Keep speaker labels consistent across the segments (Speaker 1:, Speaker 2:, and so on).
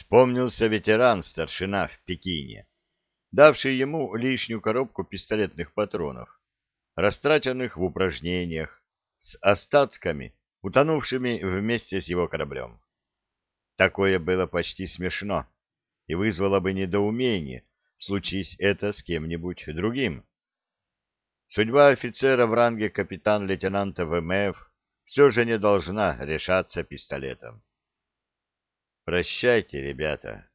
Speaker 1: Вспомнился ветеран-старшина в Пекине, давший ему лишнюю коробку пистолетных патронов, растраченных в упражнениях, с остатками, утонувшими вместе с его кораблем. Такое было почти смешно и вызвало бы недоумение, случись это с кем-нибудь другим. Судьба офицера в ранге капитан-лейтенанта ВМФ все же не должна решаться пистолетом. Прощайте, ребята.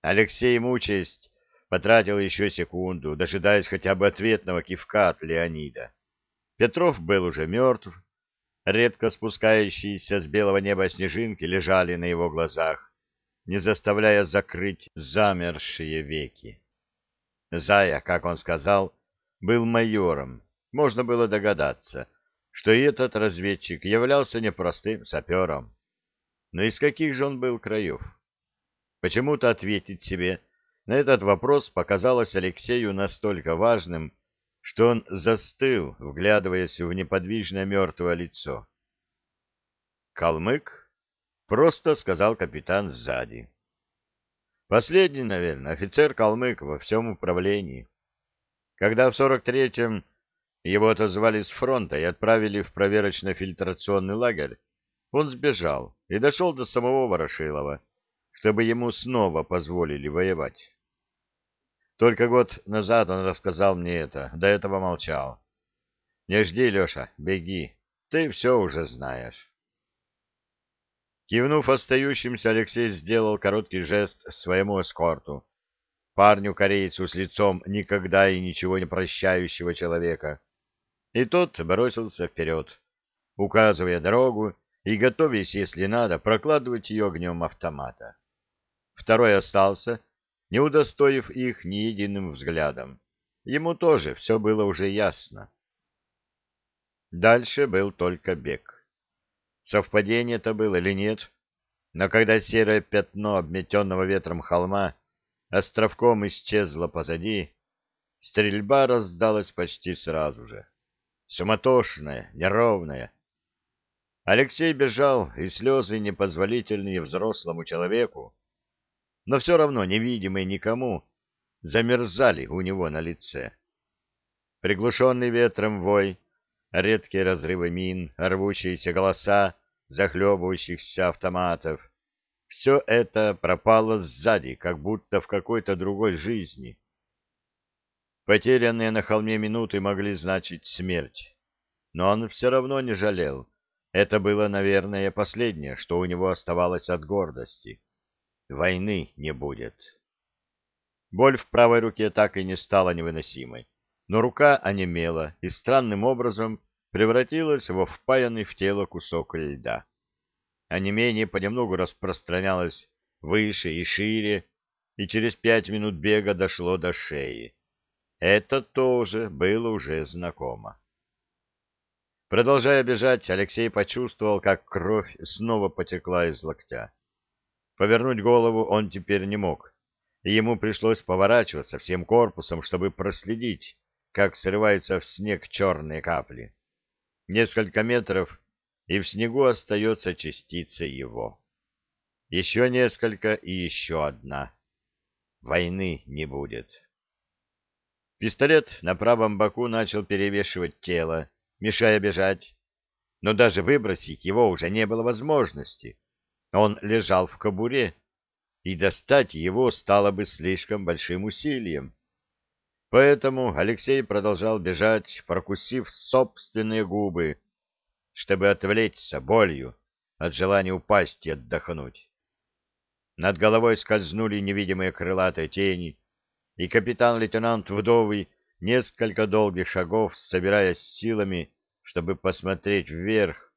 Speaker 1: Алексей, мучаясь, потратил еще секунду, дожидаясь хотя бы ответного кивка от Леонида. Петров был уже мертв, редко спускающиеся с белого неба снежинки лежали на его глазах, не заставляя закрыть замершие веки. Зая, как он сказал, был майором. Можно было догадаться, что и этот разведчик являлся непростым сапером. Но из каких же он был краев? Почему-то ответить себе на этот вопрос показалось Алексею настолько важным, что он застыл, вглядываясь в неподвижное мертвое лицо. «Калмык?» — просто сказал капитан сзади. Последний, наверное, офицер-калмык во всем управлении. Когда в сорок третьем его отозвали с фронта и отправили в проверочно-фильтрационный лагерь, он сбежал и дошел до самого Ворошилова, чтобы ему снова позволили воевать. Только год назад он рассказал мне это, до этого молчал. Не жди, Леша, беги, ты все уже знаешь. Кивнув остающимся, Алексей сделал короткий жест своему эскорту, парню-корейцу с лицом никогда и ничего не прощающего человека. И тот бросился вперед, указывая дорогу и готовясь, если надо, прокладывать ее огнем автомата. Второй остался, не удостоив их ни единым взглядом. Ему тоже все было уже ясно. Дальше был только бег. Совпадение это было или нет, но когда серое пятно обметенного ветром холма островком исчезло позади, стрельба раздалась почти сразу же. Суматошная, неровная. Алексей бежал, и слезы непозволительные взрослому человеку но все равно невидимые никому, замерзали у него на лице. Приглушенный ветром вой, редкие разрывы мин, рвущиеся голоса захлебывающихся автоматов — все это пропало сзади, как будто в какой-то другой жизни. Потерянные на холме минуты могли значить смерть, но он все равно не жалел. Это было, наверное, последнее, что у него оставалось от гордости войны не будет. Боль в правой руке так и не стала невыносимой, но рука онемела и странным образом превратилась во впаянный в тело кусок льда. Онемение понемногу распространялось выше и шире, и через пять минут бега дошло до шеи. Это тоже было уже знакомо. Продолжая бежать, Алексей почувствовал, как кровь снова потекла из локтя. Повернуть голову он теперь не мог, и ему пришлось поворачиваться всем корпусом, чтобы проследить, как срываются в снег черные капли. Несколько метров, и в снегу остается частица его. Еще несколько и еще одна. Войны не будет. Пистолет на правом боку начал перевешивать тело, мешая бежать, но даже выбросить его уже не было возможности. Он лежал в кобуре, и достать его стало бы слишком большим усилием. Поэтому Алексей продолжал бежать, прокусив собственные губы, чтобы отвлечься болью от желания упасть и отдохнуть. Над головой скользнули невидимые крылатые тени, и капитан-лейтенант Вдовый несколько долгих шагов, собираясь силами, чтобы посмотреть вверх,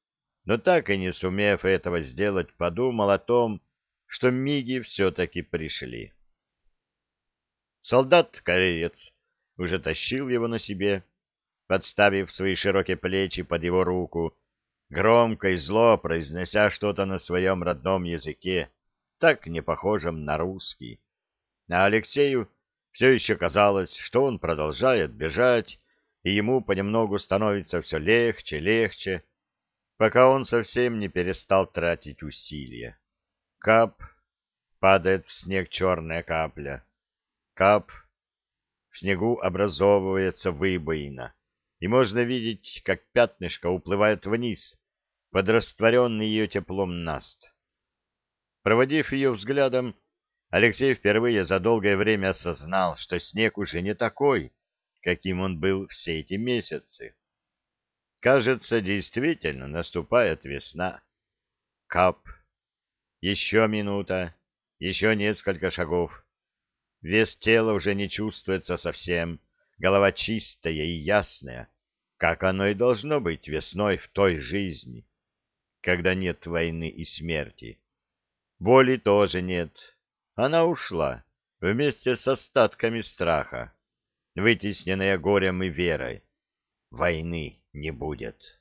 Speaker 1: но так и не сумев этого сделать, подумал о том, что миги все-таки пришли. Солдат-кореец уже тащил его на себе, подставив свои широкие плечи под его руку, громко и зло произнося что-то на своем родном языке, так не похожем на русский. А Алексею все еще казалось, что он продолжает бежать, и ему понемногу становится все легче, легче, пока он совсем не перестал тратить усилия. Кап, падает в снег черная капля. Кап. В снегу образовывается выбоина, и можно видеть, как пятнышко уплывает вниз, под растворенный ее теплом наст. Проводив ее взглядом, Алексей впервые за долгое время осознал, что снег уже не такой, каким он был все эти месяцы. Кажется, действительно наступает весна. Кап. Еще минута, еще несколько шагов. Вес тела уже не чувствуется совсем, голова чистая и ясная, как оно и должно быть весной в той жизни, когда нет войны и смерти. Боли тоже нет. Она ушла вместе с остатками страха, вытесненная горем и верой. Войны не будет.